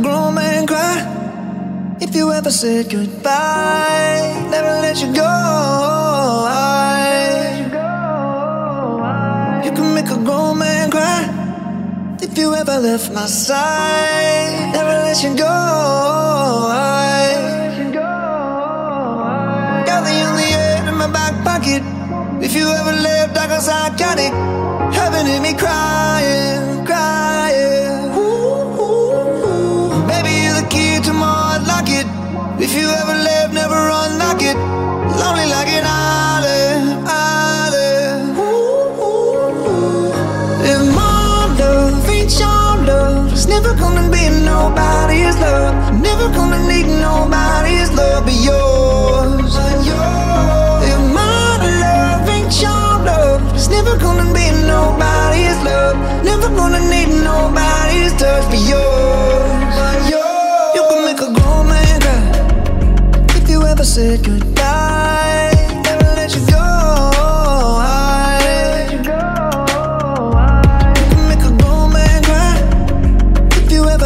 grown man cry. If you ever said goodbye, never let you go. You can make a grown man cry. If you ever left my side, never let you go. If you ever left, never unlock it.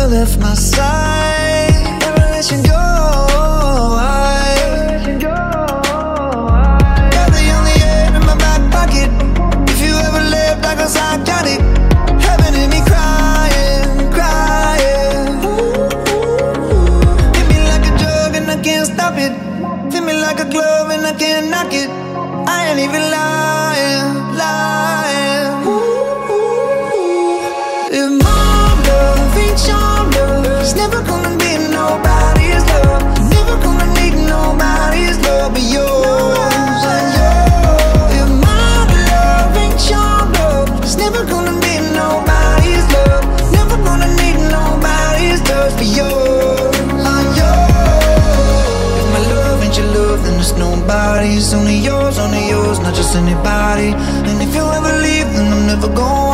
If you ever left my side. Never let you go. Got the only air in my back pocket. If you ever I I. Heaven me crying, crying. Me like a drug and I can't stop it. Me like a glove and I can't knock it. I ain't even lying, lying. If my love ain't never gonna be nobody's love. Never gonna need nobody's love but yours. If my love ain't your love, it's never gonna nobody's love. Never gonna need nobody's but yours. If my love ain't your love, then it's nobody's. Only yours, only yours, not just anybody. And if you ever leave, then I'm never going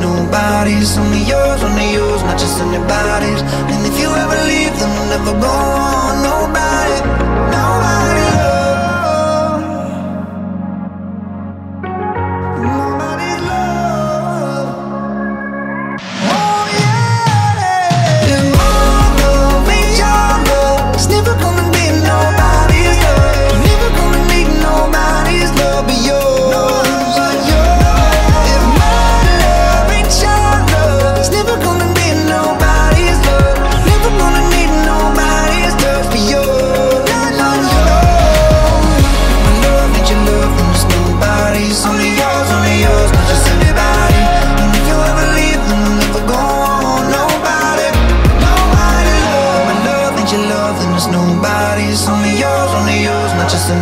nobody's. Only yours, only yours, not just anybody's.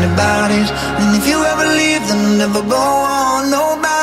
Anybody's. And if you ever leave, then never go on nobody.